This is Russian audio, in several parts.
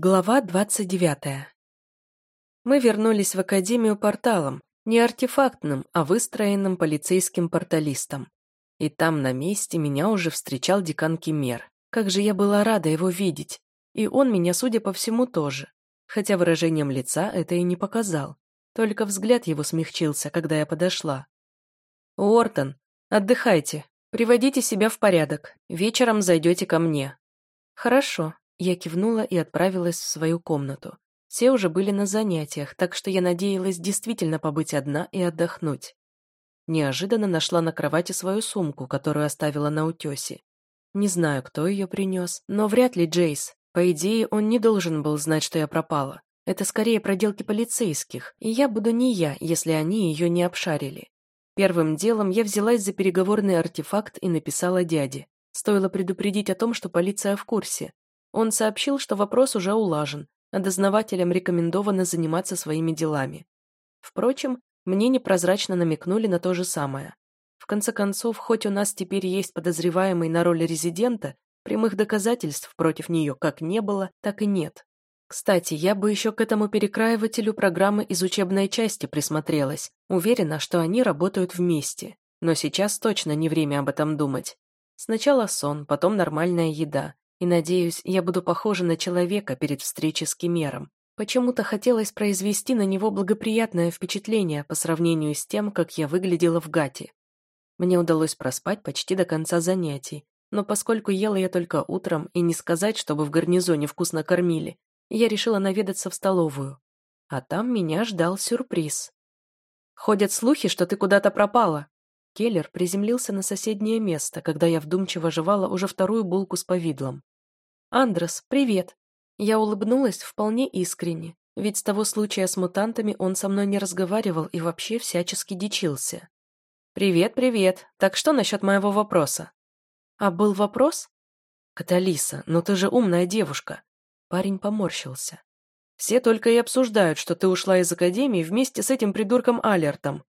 Глава 29. Мы вернулись в Академию порталом, не артефактным, а выстроенным полицейским порталистом. И там на месте меня уже встречал декан Кемер. Как же я была рада его видеть. И он меня, судя по всему, тоже. Хотя выражением лица это и не показал. Только взгляд его смягчился, когда я подошла. «Уортон, отдыхайте, приводите себя в порядок. Вечером зайдете ко мне». «Хорошо», я кивнула и отправилась в свою комнату. Все уже были на занятиях, так что я надеялась действительно побыть одна и отдохнуть. Неожиданно нашла на кровати свою сумку, которую оставила на утесе. Не знаю, кто ее принес, но вряд ли Джейс. По идее, он не должен был знать, что я пропала. Это скорее проделки полицейских, и я буду не я, если они ее не обшарили. Первым делом я взялась за переговорный артефакт и написала дяде. Стоило предупредить о том, что полиция в курсе, он сообщил, что вопрос уже улажен, а дознавателям рекомендовано заниматься своими делами. Впрочем, мне непрозрачно намекнули на то же самое. В конце концов, хоть у нас теперь есть подозреваемый на роль резидента, прямых доказательств против нее как не было, так и нет. Кстати, я бы еще к этому перекраивателю программы из учебной части присмотрелась. Уверена, что они работают вместе. Но сейчас точно не время об этом думать. Сначала сон, потом нормальная еда. И, надеюсь, я буду похожа на человека перед встречей с Кемером. Почему-то хотелось произвести на него благоприятное впечатление по сравнению с тем, как я выглядела в Гате. Мне удалось проспать почти до конца занятий, но поскольку ела я только утром и не сказать, чтобы в гарнизоне вкусно кормили, я решила наведаться в столовую. А там меня ждал сюрприз. «Ходят слухи, что ты куда-то пропала», Келлер приземлился на соседнее место, когда я вдумчиво жевала уже вторую булку с повидлом. «Андрес, привет!» Я улыбнулась вполне искренне, ведь с того случая с мутантами он со мной не разговаривал и вообще всячески дичился. «Привет, привет! Так что насчет моего вопроса?» «А был вопрос?» «Каталиса, ну ты же умная девушка!» Парень поморщился. «Все только и обсуждают, что ты ушла из Академии вместе с этим придурком Алертом.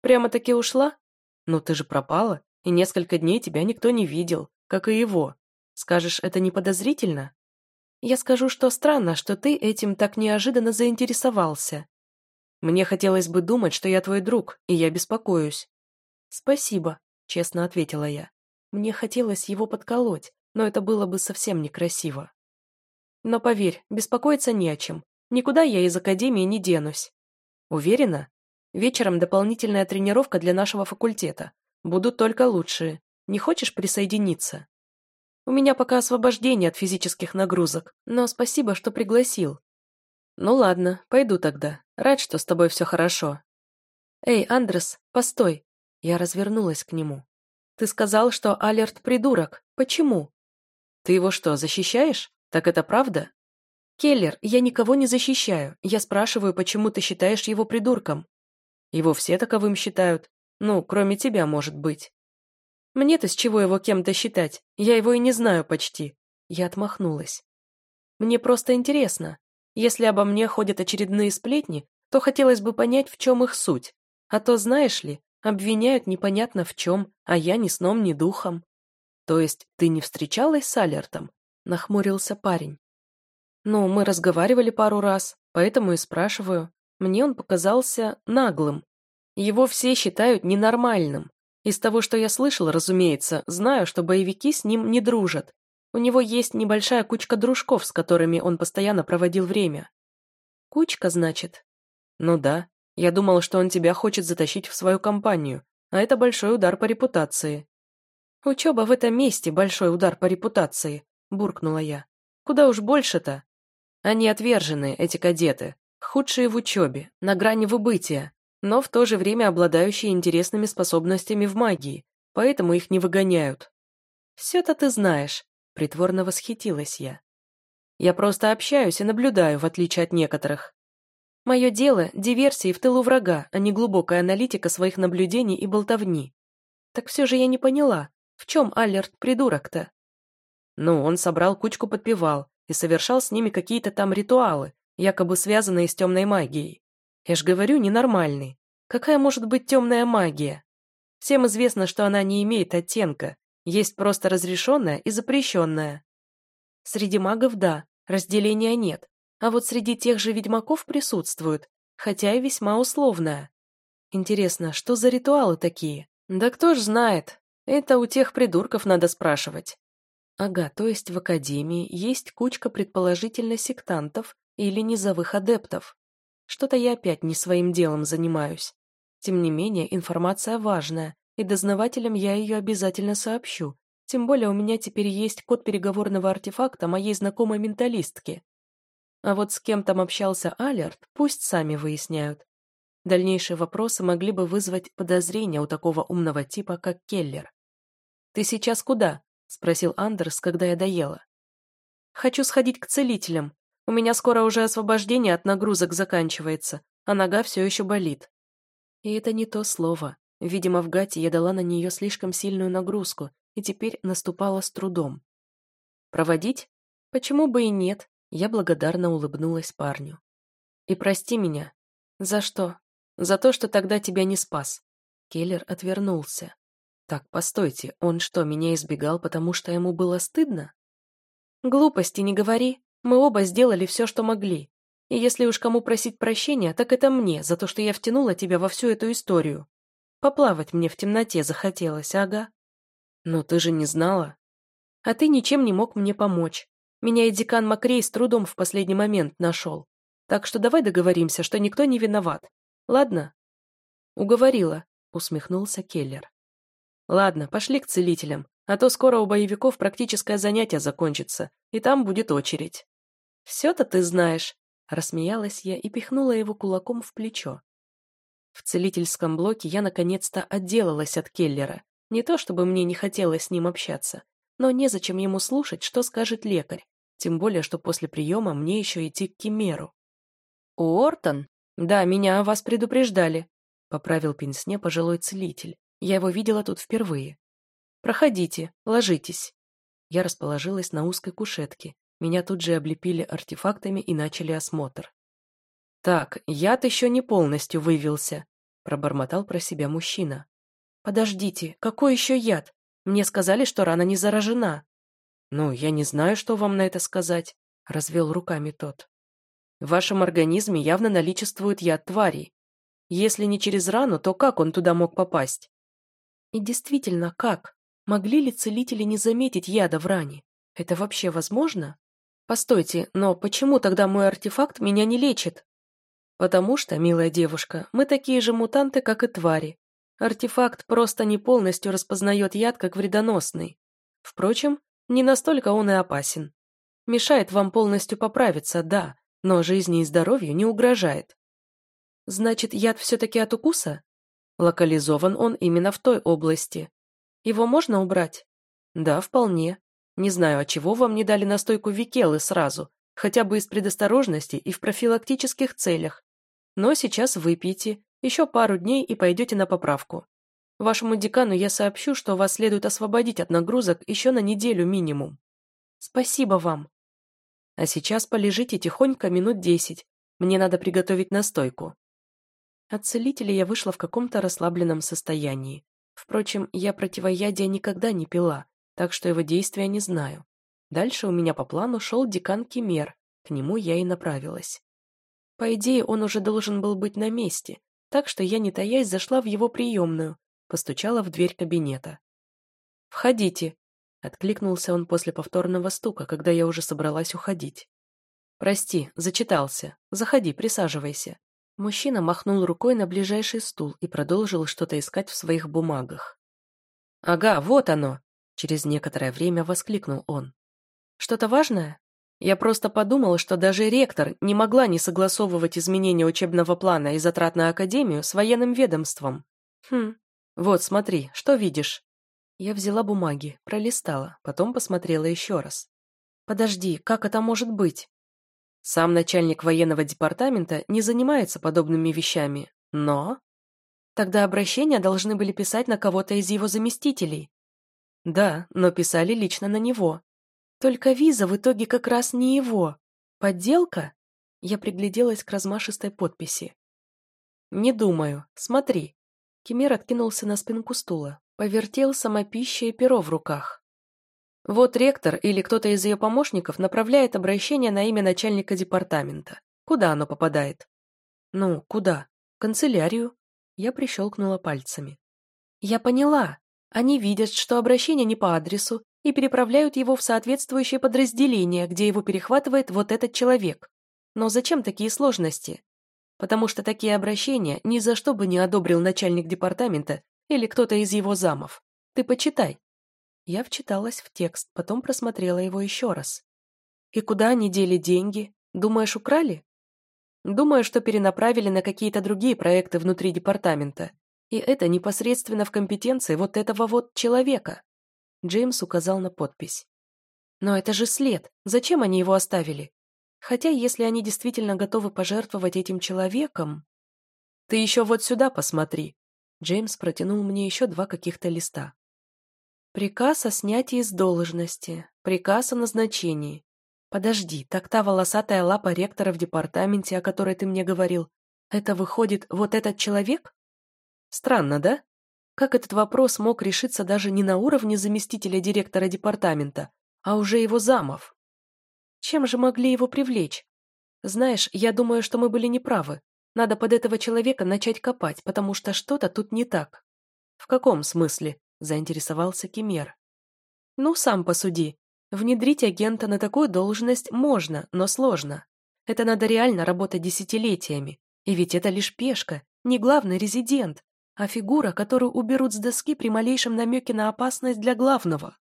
Прямо-таки ушла?» «Ну ты же пропала, и несколько дней тебя никто не видел, как и его. Скажешь, это не подозрительно?» «Я скажу, что странно, что ты этим так неожиданно заинтересовался. Мне хотелось бы думать, что я твой друг, и я беспокоюсь». «Спасибо», — честно ответила я. Мне хотелось его подколоть, но это было бы совсем некрасиво. Но поверь, беспокоиться не о чем. Никуда я из академии не денусь. Уверена? Вечером дополнительная тренировка для нашего факультета. Будут только лучшие. Не хочешь присоединиться? У меня пока освобождение от физических нагрузок, но спасибо, что пригласил. Ну ладно, пойду тогда. Рад, что с тобой все хорошо. Эй, Андрес, постой. Я развернулась к нему. Ты сказал, что Алерт придурок. Почему? Ты его что, защищаешь? Так это правда? Келлер, я никого не защищаю. Я спрашиваю, почему ты считаешь его придурком. Его все таковым считают. Ну, кроме тебя, может быть. Мне-то с чего его кем-то считать? Я его и не знаю почти. Я отмахнулась. Мне просто интересно. Если обо мне ходят очередные сплетни, то хотелось бы понять, в чем их суть. А то, знаешь ли, обвиняют непонятно в чем, а я ни сном, ни духом. То есть ты не встречалась с Алертом? Нахмурился парень. Ну, мы разговаривали пару раз, поэтому и спрашиваю. Мне он показался наглым. Его все считают ненормальным. Из того, что я слышал, разумеется, знаю, что боевики с ним не дружат. У него есть небольшая кучка дружков, с которыми он постоянно проводил время. Кучка, значит? Ну да. Я думал, что он тебя хочет затащить в свою компанию, а это большой удар по репутации. Учеба в этом месте – большой удар по репутации, буркнула я. Куда уж больше-то? Они отверженные, эти кадеты, худшие в учебе, на грани выбытия, но в то же время обладающие интересными способностями в магии, поэтому их не выгоняют. «Все-то ты знаешь», — притворно восхитилась я. «Я просто общаюсь и наблюдаю, в отличие от некоторых. Мое дело — диверсии в тылу врага, а не глубокая аналитика своих наблюдений и болтовни. Так все же я не поняла, в чем Аллерт придурок-то?» Ну, он собрал кучку подпевал и совершал с ними какие-то там ритуалы, якобы связанные с темной магией. Я ж говорю, ненормальный. Какая может быть темная магия? Всем известно, что она не имеет оттенка, есть просто разрешенная и запрещенная. Среди магов – да, разделения нет, а вот среди тех же ведьмаков присутствуют, хотя и весьма условная. Интересно, что за ритуалы такие? Да кто ж знает. Это у тех придурков надо спрашивать. Ага, то есть в Академии есть кучка предположительно сектантов или низовых адептов. Что-то я опять не своим делом занимаюсь. Тем не менее, информация важная, и дознавателям я ее обязательно сообщу. Тем более у меня теперь есть код переговорного артефакта моей знакомой менталистки. А вот с кем там общался Алерт, пусть сами выясняют. Дальнейшие вопросы могли бы вызвать подозрения у такого умного типа, как Келлер. «Ты сейчас куда?» — спросил Андерс, когда я доела. «Хочу сходить к целителям. У меня скоро уже освобождение от нагрузок заканчивается, а нога все еще болит». И это не то слово. Видимо, в Гате я дала на нее слишком сильную нагрузку, и теперь наступала с трудом. «Проводить? Почему бы и нет?» Я благодарно улыбнулась парню. «И прости меня. За что? За то, что тогда тебя не спас». Келлер отвернулся. «Так, постойте, он что, меня избегал, потому что ему было стыдно?» «Глупости не говори. Мы оба сделали все, что могли. И если уж кому просить прощения, так это мне, за то, что я втянула тебя во всю эту историю. Поплавать мне в темноте захотелось, ага. Но ты же не знала. А ты ничем не мог мне помочь. Меня и декан Макрей с трудом в последний момент нашел. Так что давай договоримся, что никто не виноват. Ладно? Уговорила, усмехнулся Келлер. Ладно, пошли к целителям, а то скоро у боевиков практическое занятие закончится, и там будет очередь. Все-то ты знаешь, рассмеялась я и пихнула его кулаком в плечо. В целительском блоке я наконец-то отделалась от Келлера. Не то чтобы мне не хотелось с ним общаться, но незачем ему слушать, что скажет лекарь, тем более, что после приема мне еще идти к Кимеру. «Уортон? Да, меня о вас предупреждали», — поправил пенсне пожилой целитель. «Я его видела тут впервые. Проходите, ложитесь». Я расположилась на узкой кушетке. Меня тут же облепили артефактами и начали осмотр. «Так, яд еще не полностью вывелся», — пробормотал про себя мужчина. «Подождите, какой еще яд? Мне сказали, что рана не заражена». «Ну, я не знаю, что вам на это сказать», — развел руками тот. «В вашем организме явно наличествует яд тварей. Если не через рану, то как он туда мог попасть?» «И действительно, как? Могли ли целители не заметить яда в ране? Это вообще возможно?» «Постойте, но почему тогда мой артефакт меня не лечит?» «Потому что, милая девушка, мы такие же мутанты, как и твари. Артефакт просто не полностью распознает яд как вредоносный. Впрочем, не настолько он и опасен. Мешает вам полностью поправиться, да, но жизни и здоровью не угрожает. Значит, яд все-таки от укуса? Локализован он именно в той области. Его можно убрать? Да, вполне. Не знаю, от чего вам не дали настойку Викелы сразу, хотя бы из предосторожности и в профилактических целях. Но сейчас выпейте, еще пару дней и пойдете на поправку. Вашему декану я сообщу, что вас следует освободить от нагрузок еще на неделю минимум. Спасибо вам. А сейчас полежите тихонько минут десять. Мне надо приготовить настойку. От целителя я вышла в каком-то расслабленном состоянии. Впрочем, я противоядия никогда не пила, так что его действия не знаю. Дальше у меня по плану шел декан Кемер, к нему я и направилась. По идее, он уже должен был быть на месте, так что я, не таясь, зашла в его приемную, постучала в дверь кабинета. «Входите», — откликнулся он после повторного стука, когда я уже собралась уходить. «Прости, зачитался. Заходи, присаживайся». Мужчина махнул рукой на ближайший стул и продолжил что-то искать в своих бумагах. «Ага, вот оно!» — через некоторое время воскликнул он. «Что-то важное?» Я просто подумал, что даже ректор не могла не согласовывать изменения учебного плана и затрат на академию с военным ведомством. Хм, вот смотри, что видишь? Я взяла бумаги, пролистала, потом посмотрела еще раз. Подожди, как это может быть? Сам начальник военного департамента не занимается подобными вещами, но... Тогда обращения должны были писать на кого-то из его заместителей. Да, но писали лично на него. Только виза в итоге как раз не его. Подделка? Я пригляделась к размашистой подписи. Не думаю. Смотри. Кемер откинулся на спинку стула, повертел самопища и перо в руках. Вот ректор или кто-то из ее помощников направляет обращение на имя начальника департамента. Куда оно попадает? Ну, куда? В канцелярию. Я прищелкнула пальцами. Я поняла. Они видят, что обращение не по адресу, и переправляют его в соответствующее подразделение, где его перехватывает вот этот человек. Но зачем такие сложности? Потому что такие обращения ни за что бы не одобрил начальник департамента или кто-то из его замов. Ты почитай. Я вчиталась в текст, потом просмотрела его еще раз. И куда они дели деньги? Думаешь, украли? Думаю, что перенаправили на какие-то другие проекты внутри департамента. И это непосредственно в компетенции вот этого вот человека. Джеймс указал на подпись. Но это же след. Зачем они его оставили? Хотя, если они действительно готовы пожертвовать этим человеком... Ты еще вот сюда посмотри. Джеймс протянул мне еще два каких-то листа. Приказ о снятии с должности. Приказ о назначении. Подожди, так та волосатая лапа ректора в департаменте, о которой ты мне говорил, это выходит вот этот человек? Странно, да? Как этот вопрос мог решиться даже не на уровне заместителя директора департамента, а уже его замов? Чем же могли его привлечь? Знаешь, я думаю, что мы были неправы. Надо под этого человека начать копать, потому что что-то тут не так. В каком смысле? Заинтересовался Кемер. Ну, сам посуди. Внедрить агента на такую должность можно, но сложно. Это надо реально работать десятилетиями. И ведь это лишь пешка, не главный резидент, а фигура, которую уберут с доски при малейшем намеке на опасность для главного.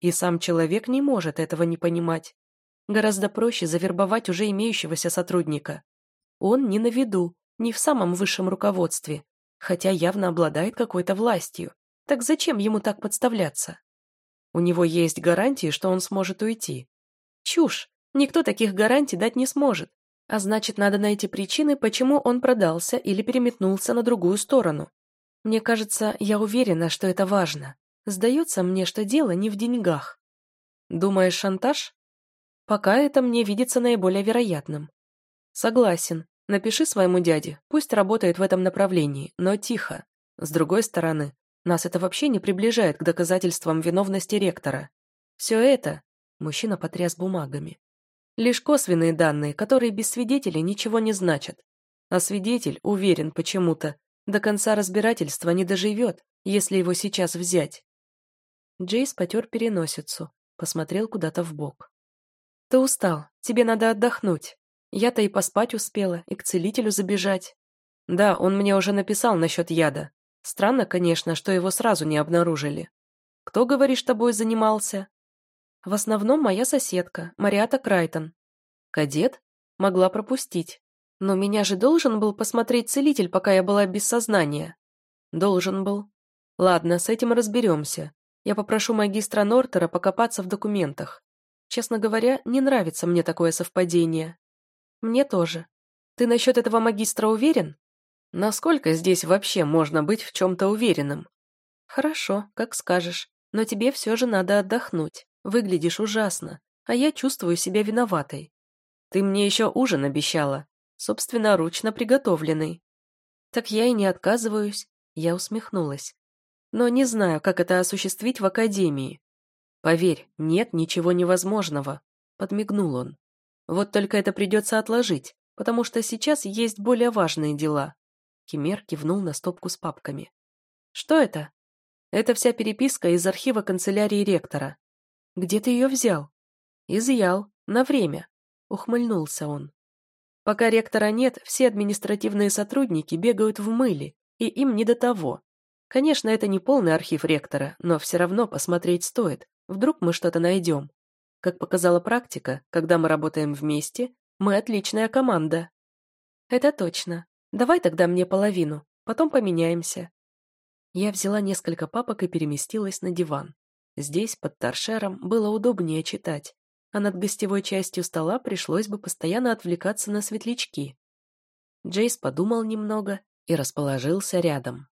И сам человек не может этого не понимать. Гораздо проще завербовать уже имеющегося сотрудника. Он не на виду, не в самом высшем руководстве, хотя явно обладает какой-то властью. Так зачем ему так подставляться? У него есть гарантии, что он сможет уйти. Чушь. Никто таких гарантий дать не сможет. А значит, надо найти причины, почему он продался или переметнулся на другую сторону. Мне кажется, я уверена, что это важно. Сдается мне, что дело не в деньгах. Думаешь, шантаж? Пока это мне видится наиболее вероятным. Согласен. Напиши своему дяде, пусть работает в этом направлении, но тихо. С другой стороны, нас это вообще не приближает к доказательствам виновности ректора. Все это, мужчина потряс бумагами, лишь косвенные данные, которые без свидетелей ничего не значат. А свидетель, уверен почему-то, до конца разбирательства не доживет, если его сейчас взять. Джейс потер переносицу, посмотрел куда-то в бок. «Ты устал, тебе надо отдохнуть. Я-то и поспать успела, и к целителю забежать. Да, он мне уже написал насчет яда. Странно, конечно, что его сразу не обнаружили. Кто, говоришь, тобой занимался? В основном моя соседка, Мариата Крайтон. Кадет? Могла пропустить. Но меня же должен был посмотреть целитель, пока я была без сознания. Должен был. Ладно, с этим разберемся. Я попрошу магистра Нортера покопаться в документах. Честно говоря, не нравится мне такое совпадение. Мне тоже. Ты насчет этого магистра уверен? Насколько здесь вообще можно быть в чем-то уверенным? Хорошо, как скажешь, но тебе все же надо отдохнуть. Выглядишь ужасно, а я чувствую себя виноватой. Ты мне еще ужин обещала, собственноручно приготовленный. Так я и не отказываюсь, я усмехнулась. Но не знаю, как это осуществить в академии. Поверь, нет ничего невозможного, подмигнул он. Вот только это придется отложить, потому что сейчас есть более важные дела. Химер кивнул на стопку с папками. «Что это?» «Это вся переписка из архива канцелярии ректора». «Где ты ее взял?» «Изъял. На время», — ухмыльнулся он. «Пока ректора нет, все административные сотрудники бегают в мыле, и им не до того. Конечно, это не полный архив ректора, но все равно посмотреть стоит. Вдруг мы что-то найдем. Как показала практика, когда мы работаем вместе, мы отличная команда». «Это точно», Давай тогда мне половину, потом поменяемся. Я взяла несколько папок и переместилась на диван. Здесь, под торшером, было удобнее читать, а над гостевой частью стола пришлось бы постоянно отвлекаться на светлячки. Джейс подумал немного и расположился рядом.